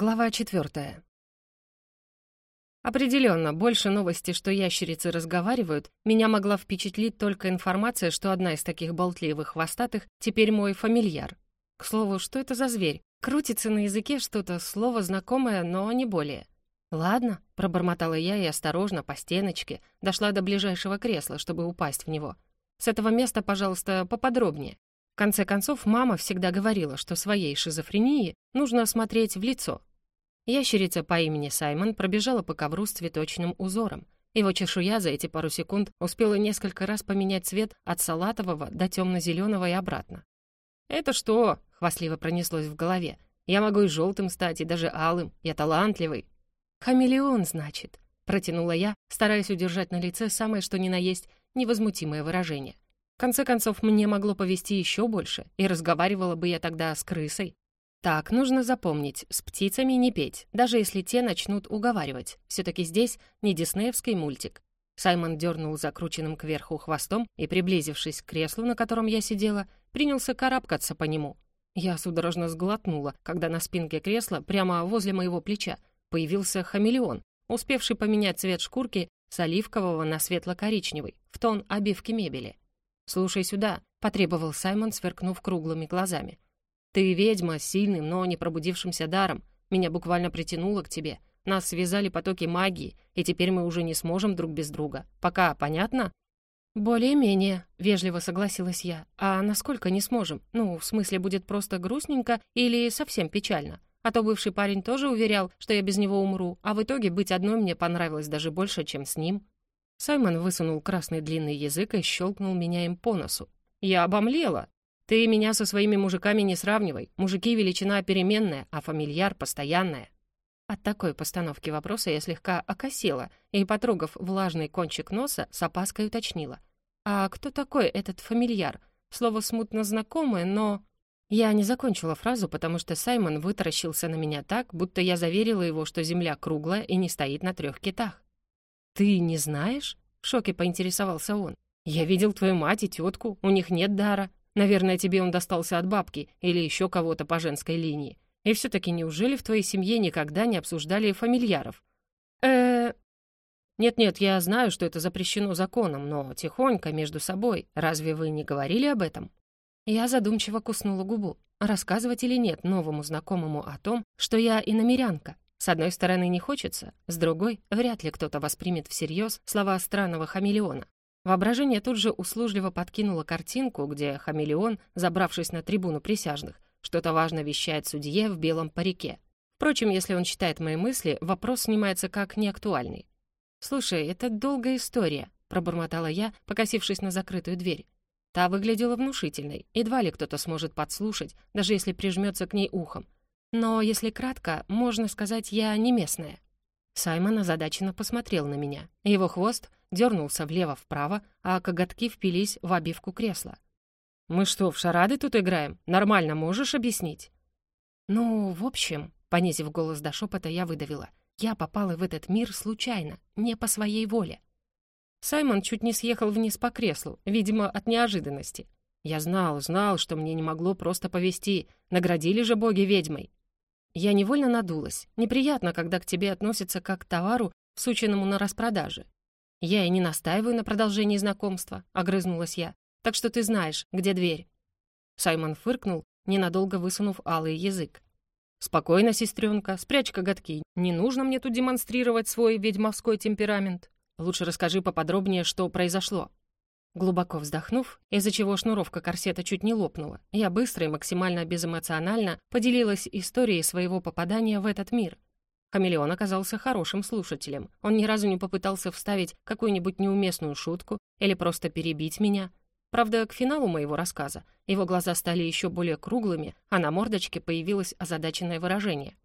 Глава четвертая. Определенно, больше новости, что ящерицы разговаривают, меня могла впечатлить только информация, что одна из таких болтливых хвостатых теперь мой фамильяр. К слову, что это за зверь? Крутится на языке что-то, слово знакомое, но не более. «Ладно», — пробормотала я и осторожно, по стеночке, дошла до ближайшего кресла, чтобы упасть в него. «С этого места, пожалуйста, поподробнее». В конце концов, мама всегда говорила, что своей шизофрении нужно смотреть в лицо, Ящерица по имени Саймон пробежала по ковру с цветочным узором. Его чешуя за эти пару секунд успела несколько раз поменять цвет от салатового до темно-зеленого и обратно. «Это что?» — хвастливо пронеслось в голове. «Я могу и желтым стать, и даже алым. Я талантливый». «Хамелеон, значит», — протянула я, стараясь удержать на лице самое что ни на есть невозмутимое выражение. В конце концов, мне могло повести еще больше, и разговаривала бы я тогда с крысой, так, нужно запомнить, с птицами не петь, даже если те начнут уговаривать. Все-таки здесь не диснеевский мультик. Саймон дернул закрученным кверху хвостом и, приблизившись к креслу, на котором я сидела, принялся карабкаться по нему. Я судорожно сглотнула, когда на спинке кресла, прямо возле моего плеча, появился хамелеон, успевший поменять цвет шкурки с оливкового на светло-коричневый, в тон обивки мебели. «Слушай сюда», — потребовал Саймон, сверкнув круглыми глазами. Ты ведьма сильным, но не пробудившимся даром. Меня буквально притянуло к тебе. Нас связали потоки магии, и теперь мы уже не сможем друг без друга. Пока, понятно?» «Более-менее», — вежливо согласилась я. «А насколько не сможем? Ну, в смысле, будет просто грустненько или совсем печально? А то бывший парень тоже уверял, что я без него умру, а в итоге быть одной мне понравилось даже больше, чем с ним». Саймон высунул красный длинный язык и щелкнул меня им по носу. Я обомлела. Ты меня со своими мужиками не сравнивай. Мужики — величина переменная, а фамильяр — постоянная». От такой постановки вопроса я слегка окосела и, потрогав влажный кончик носа, с опаской уточнила. «А кто такой этот фамильяр? Слово смутно знакомое, но...» Я не закончила фразу, потому что Саймон вытаращился на меня так, будто я заверила его, что земля круглая и не стоит на трех китах. «Ты не знаешь?» — в шоке поинтересовался он. «Я видел твою мать и тетку, у них нет дара. Наверное, тебе он достался от бабки или еще кого-то по женской линии. И все-таки неужели в твоей семье никогда не обсуждали фамильяров? э Нет-нет, я знаю, что это запрещено законом, но тихонько, между собой. Разве вы не говорили об этом?» Я задумчиво куснула губу. Рассказывать или нет новому знакомому о том, что я иномерянка? С одной стороны, не хочется, с другой, вряд ли кто-то воспримет всерьез слова странного хамелеона. Воображение тут же услужливо подкинуло картинку, где хамелеон, забравшись на трибуну присяжных, что-то важно вещает судье в белом парике. Впрочем, если он читает мои мысли, вопрос снимается как неактуальный. «Слушай, это долгая история», — пробормотала я, покосившись на закрытую дверь. Та выглядела внушительной, едва ли кто-то сможет подслушать, даже если прижмется к ней ухом. Но, если кратко, можно сказать, я не местная. Саймон озадаченно посмотрел на меня. Его хвост дернулся влево-вправо, а коготки впились в обивку кресла. «Мы что, в шарады тут играем? Нормально можешь объяснить?» «Ну, в общем», — понизив голос до шепота, я выдавила, «я попала в этот мир случайно, не по своей воле». Саймон чуть не съехал вниз по креслу, видимо, от неожиданности. Я знал, знал, что мне не могло просто повести, наградили же боги ведьмой. Я невольно надулась. Неприятно, когда к тебе относятся как к товару, всученному на распродаже. Я и не настаиваю на продолжении знакомства, огрызнулась я. Так что ты знаешь, где дверь. Саймон фыркнул, ненадолго высунув алый язык. «Спокойно, сестренка, спрячь коготки. Не нужно мне тут демонстрировать свой ведьмовской темперамент. Лучше расскажи поподробнее, что произошло». Глубоко вздохнув, из-за чего шнуровка корсета чуть не лопнула, я быстро и максимально безэмоционально поделилась историей своего попадания в этот мир. Хамелеон оказался хорошим слушателем. Он ни разу не попытался вставить какую-нибудь неуместную шутку или просто перебить меня. Правда, к финалу моего рассказа его глаза стали еще более круглыми, а на мордочке появилось озадаченное выражение.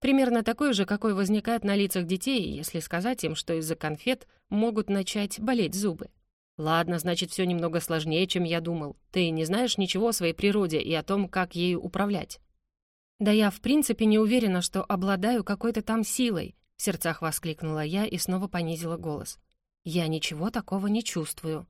Примерно такое же, какое возникает на лицах детей, если сказать им, что из-за конфет могут начать болеть зубы. «Ладно, значит, все немного сложнее, чем я думал. Ты не знаешь ничего о своей природе и о том, как ею управлять». «Да я в принципе не уверена, что обладаю какой-то там силой», — в сердцах воскликнула я и снова понизила голос. «Я ничего такого не чувствую».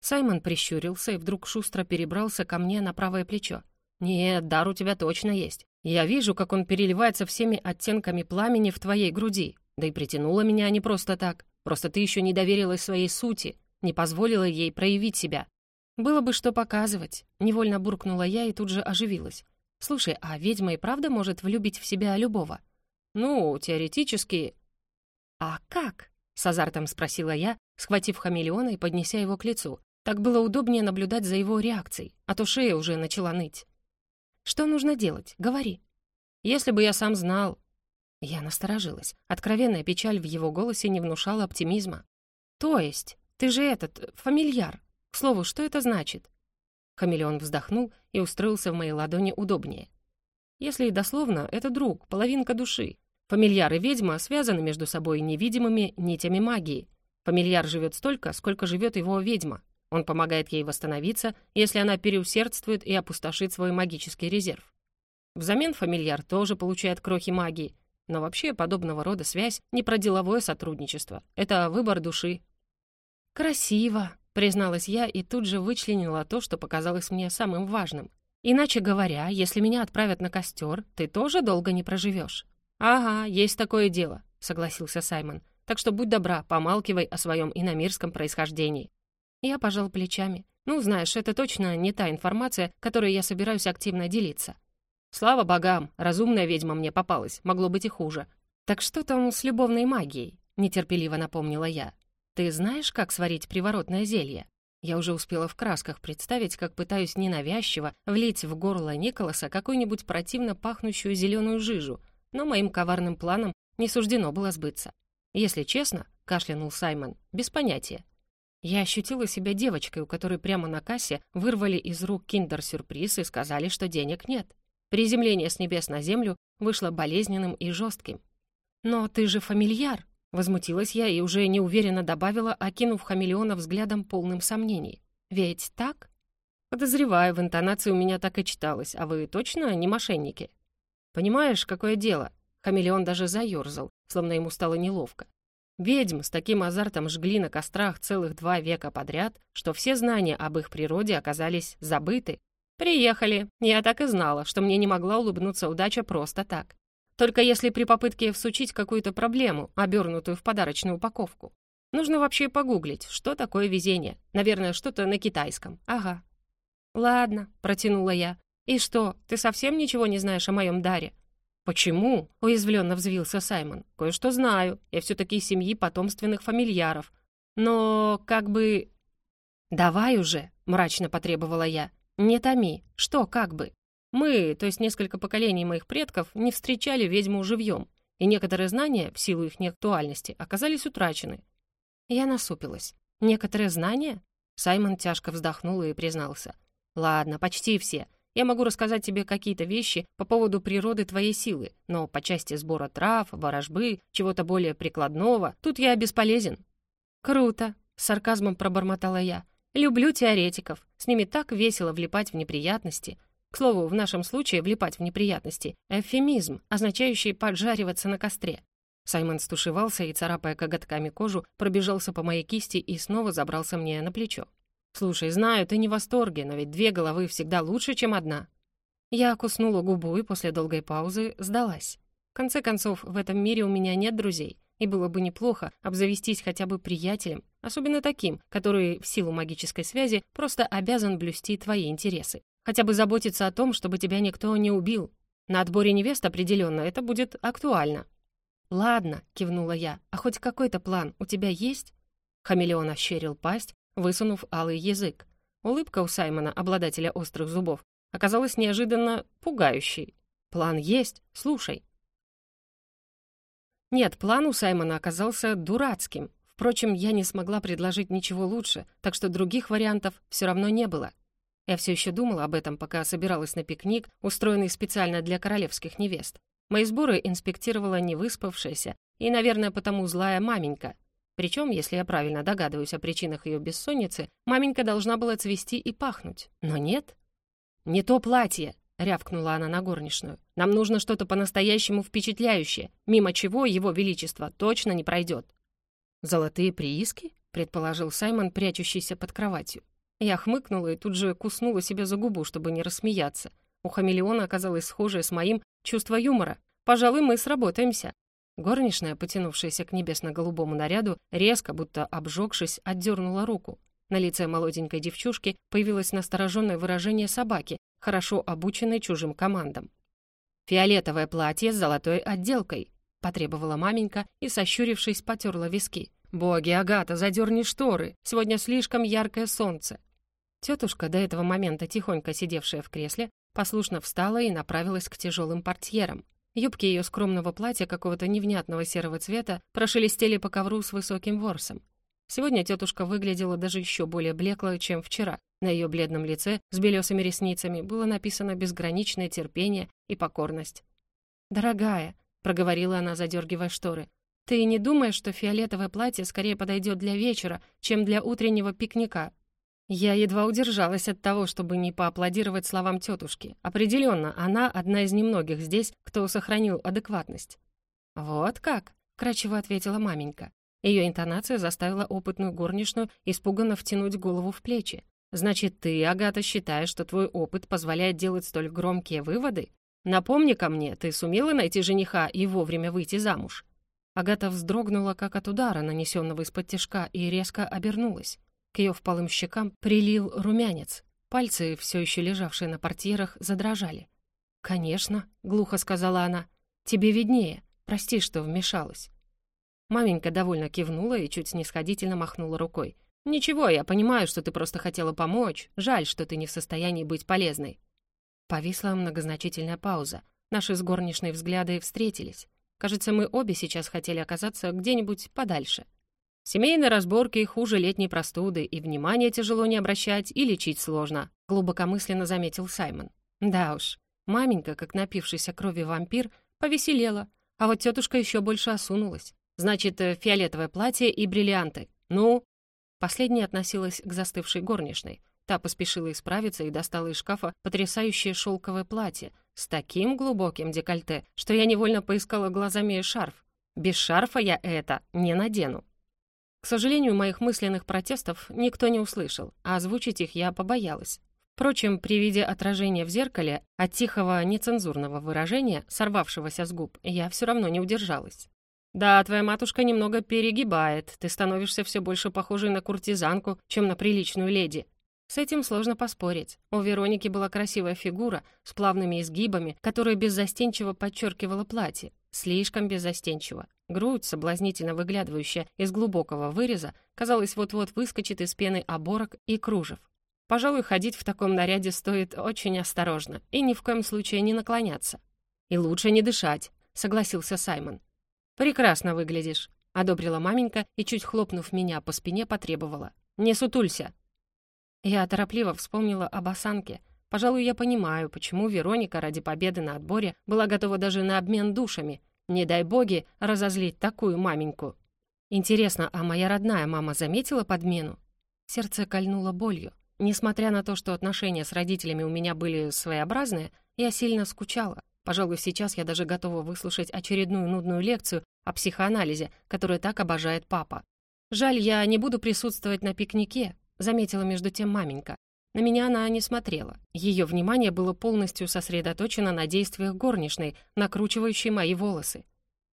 Саймон прищурился и вдруг шустро перебрался ко мне на правое плечо. «Нет, дар у тебя точно есть. Я вижу, как он переливается всеми оттенками пламени в твоей груди. Да и притянуло меня не просто так. Просто ты еще не доверилась своей сути, не позволила ей проявить себя. Было бы что показывать. Невольно буркнула я и тут же оживилась. Слушай, а ведьма и правда может влюбить в себя любого? Ну, теоретически. А как? С азартом спросила я, схватив хамелеона и поднеся его к лицу. Так было удобнее наблюдать за его реакцией, а то шея уже начала ныть. «Что нужно делать? Говори». «Если бы я сам знал». Я насторожилась. Откровенная печаль в его голосе не внушала оптимизма. «То есть? Ты же этот, фамильяр. К слову, что это значит?» Хамелеон вздохнул и устроился в моей ладони удобнее. Если и дословно, это друг, половинка души. Фамильяр и ведьма связаны между собой невидимыми нитями магии. Фамильяр живет столько, сколько живет его ведьма. Он помогает ей восстановиться, если она переусердствует и опустошит свой магический резерв. Взамен фамильяр тоже получает крохи магии, но вообще подобного рода связь не про деловое сотрудничество. Это выбор души. «Красиво», — призналась я и тут же вычленила то, что показалось мне самым важным. «Иначе говоря, если меня отправят на костер, ты тоже долго не проживешь». «Ага, есть такое дело», — согласился Саймон. «Так что будь добра, помалкивай о своем иномирском происхождении». Я пожал плечами. «Ну, знаешь, это точно не та информация, которой я собираюсь активно делиться». «Слава богам, разумная ведьма мне попалась, могло быть и хуже». «Так что там с любовной магией?» — нетерпеливо напомнила я. «Ты знаешь, как сварить приворотное зелье?» Я уже успела в красках представить, как пытаюсь ненавязчиво влить в горло Николаса какую-нибудь противно пахнущую зеленую жижу, но моим коварным планам не суждено было сбыться. Если честно, кашлянул Саймон, без понятия. Я ощутила себя девочкой, у которой прямо на кассе вырвали из рук киндер-сюрприз и сказали, что денег нет. Приземление с небес на землю вышло болезненным и жестким. «Но ты же фамильяр!» Возмутилась я и уже неуверенно добавила, окинув хамелеона взглядом полным сомнений. «Ведь так?» «Подозреваю, в интонации у меня так и читалось. А вы точно не мошенники?» «Понимаешь, какое дело?» Хамелеон даже заёрзал, словно ему стало неловко. Ведьм с таким азартом жгли на кострах целых два века подряд, что все знания об их природе оказались забыты. «Приехали. Я так и знала, что мне не могла улыбнуться удача просто так. Только если при попытке всучить какую-то проблему, обернутую в подарочную упаковку. Нужно вообще погуглить, что такое везение. Наверное, что-то на китайском. Ага. «Ладно», — протянула я. «И что, ты совсем ничего не знаешь о моем даре?» «Почему?» — уязвленно взвился Саймон. «Кое-что знаю. Я все-таки семьи потомственных фамильяров. Но как бы...» «Давай уже», — мрачно потребовала я. «Не томи. Что как бы?» Мы, то есть несколько поколений моих предков, не встречали ведьму живьем, и некоторые знания, в силу их неактуальности, оказались утрачены. Я насупилась. «Некоторые знания?» Саймон тяжко вздохнул и признался. «Ладно, почти все. Я могу рассказать тебе какие-то вещи по поводу природы твоей силы, но по части сбора трав, ворожбы, чего-то более прикладного, тут я бесполезен». «Круто!» — с сарказмом пробормотала я. «Люблю теоретиков. С ними так весело влипать в неприятности. К слову, в нашем случае влипать в неприятности — эвфемизм, означающий поджариваться на костре. Саймон стушевался и, царапая коготками кожу, пробежался по моей кисти и снова забрался мне на плечо. «Слушай, знаю, ты не в восторге, но ведь две головы всегда лучше, чем одна». Я куснула губу и после долгой паузы сдалась. В конце концов, в этом мире у меня нет друзей, и было бы неплохо обзавестись хотя бы приятелем, особенно таким, который в силу магической связи просто обязан блюсти твои интересы. Хотя бы заботиться о том, чтобы тебя никто не убил. На отборе невест определенно это будет актуально». «Ладно», — кивнула я, — «а хоть какой-то план у тебя есть?» Хамелеон ощерил пасть, высунув алый язык. Улыбка у Саймона, обладателя острых зубов, оказалась неожиданно пугающей. «План есть, слушай». Нет, план у Саймона оказался дурацким. Впрочем, я не смогла предложить ничего лучше, так что других вариантов все равно не было. Я все еще думала об этом, пока собиралась на пикник, устроенный специально для королевских невест. Мои сборы инспектировала невыспавшаяся и, наверное, потому злая маменька. Причем, если я правильно догадываюсь о причинах ее бессонницы, маменька должна была цвести и пахнуть. Но нет. «Не то платье!» — рявкнула она на горничную. «Нам нужно что-то по-настоящему впечатляющее, мимо чего его величество точно не пройдет». «Золотые прииски?» — предположил Саймон, прячущийся под кроватью. Я хмыкнула и тут же куснула себя за губу, чтобы не рассмеяться. У хамелеона оказалось схожее с моим чувство юмора. Пожалуй, мы сработаемся. Горничная, потянувшаяся к небесно-голубому наряду, резко, будто обжегшись, отдернула руку. На лице молоденькой девчушки появилось настороженное выражение собаки, хорошо обученной чужим командам. «Фиолетовое платье с золотой отделкой», — потребовала маменька и, сощурившись, потерла виски. «Боги, Агата, задерни шторы! Сегодня слишком яркое солнце!» Тетушка, до этого момента тихонько сидевшая в кресле, послушно встала и направилась к тяжелым портьерам. Юбки ее скромного платья какого-то невнятного серого цвета прошелестели по ковру с высоким ворсом. Сегодня тетушка выглядела даже еще более блекло, чем вчера. На ее бледном лице с белесыми ресницами было написано безграничное терпение и покорность. «Дорогая», — проговорила она, задергивая шторы, «ты не думаешь, что фиолетовое платье скорее подойдет для вечера, чем для утреннего пикника, я едва удержалась от того, чтобы не поаплодировать словам тетушки. Определенно, она одна из немногих здесь, кто сохранил адекватность. «Вот как?» — кратчево ответила маменька. Ее интонация заставила опытную горничную испуганно втянуть голову в плечи. «Значит, ты, Агата, считаешь, что твой опыт позволяет делать столь громкие выводы? напомни ко мне, ты сумела найти жениха и вовремя выйти замуж?» Агата вздрогнула, как от удара, нанесенного из-под тяжка, и резко обернулась. К ее впалым щекам прилил румянец. Пальцы, все еще лежавшие на портьерах, задрожали. «Конечно», — глухо сказала она, — «тебе виднее. Прости, что вмешалась». Маменька довольно кивнула и чуть снисходительно махнула рукой. «Ничего, я понимаю, что ты просто хотела помочь. Жаль, что ты не в состоянии быть полезной». Повисла многозначительная пауза. Наши с горничной взгляды встретились. Кажется, мы обе сейчас хотели оказаться где-нибудь подальше. Семейные разборки хуже летней простуды, и внимание тяжело не обращать, и лечить сложно», — глубокомысленно заметил Саймон. «Да уж, маменька, как напившийся крови вампир, повеселела, а вот тетушка еще больше осунулась. Значит, э, фиолетовое платье и бриллианты. Ну?» Последняя относилась к застывшей горничной. Та поспешила исправиться и достала из шкафа потрясающее шелковое платье с таким глубоким декольте, что я невольно поискала глазами шарф. Без шарфа я это не надену. К сожалению, моих мысленных протестов никто не услышал, а озвучить их я побоялась. Впрочем, при виде отражения в зеркале от тихого нецензурного выражения, сорвавшегося с губ, я все равно не удержалась. «Да, твоя матушка немного перегибает, ты становишься все больше похожей на куртизанку, чем на приличную леди», с этим сложно поспорить. У Вероники была красивая фигура с плавными изгибами, которая беззастенчиво подчеркивала платье. Слишком беззастенчиво. Грудь, соблазнительно выглядывающая из глубокого выреза, казалось, вот-вот выскочит из пены оборок и кружев. Пожалуй, ходить в таком наряде стоит очень осторожно и ни в коем случае не наклоняться. «И лучше не дышать», — согласился Саймон. «Прекрасно выглядишь», — одобрила маменька и, чуть хлопнув меня по спине, потребовала. «Не сутулься». Я торопливо вспомнила об осанке. Пожалуй, я понимаю, почему Вероника ради победы на отборе была готова даже на обмен душами, не дай боги разозлить такую маменьку. Интересно, а моя родная мама заметила подмену? Сердце кольнуло болью. Несмотря на то, что отношения с родителями у меня были своеобразные, я сильно скучала. Пожалуй, сейчас я даже готова выслушать очередную нудную лекцию о психоанализе, которую так обожает папа. «Жаль, я не буду присутствовать на пикнике», — заметила между тем маменька. На меня она не смотрела. Ее внимание было полностью сосредоточено на действиях горничной, накручивающей мои волосы.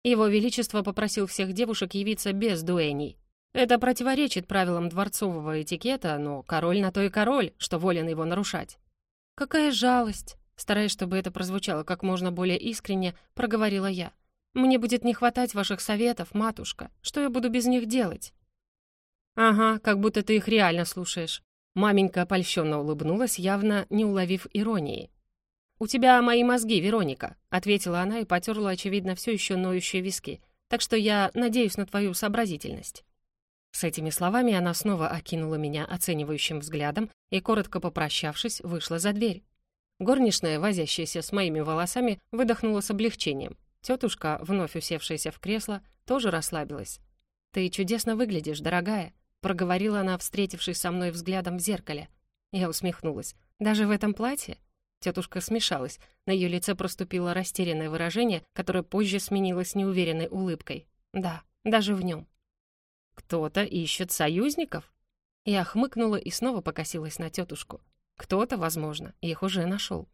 Его Величество попросил всех девушек явиться без дуэней. Это противоречит правилам дворцового этикета, но король на то и король, что волен его нарушать. «Какая жалость!» Стараясь, чтобы это прозвучало как можно более искренне, проговорила я. «Мне будет не хватать ваших советов, матушка. Что я буду без них делать?» «Ага, как будто ты их реально слушаешь. Маменька польщенно улыбнулась, явно не уловив иронии. «У тебя мои мозги, Вероника», — ответила она и потерла, очевидно, все еще ноющие виски. «Так что я надеюсь на твою сообразительность». С этими словами она снова окинула меня оценивающим взглядом и, коротко попрощавшись, вышла за дверь. Горничная, возящаяся с моими волосами, выдохнула с облегчением. Тетушка, вновь усевшаяся в кресло, тоже расслабилась. «Ты чудесно выглядишь, дорогая», — проговорила она, встретившись со мной взглядом в зеркале. Я усмехнулась. «Даже в этом платье?» Тетушка смешалась. На ее лице проступило растерянное выражение, которое позже сменилось неуверенной улыбкой. «Да, даже в нем». «Кто-то ищет союзников?» Я хмыкнула и снова покосилась на тетушку. «Кто-то, возможно, их уже нашел».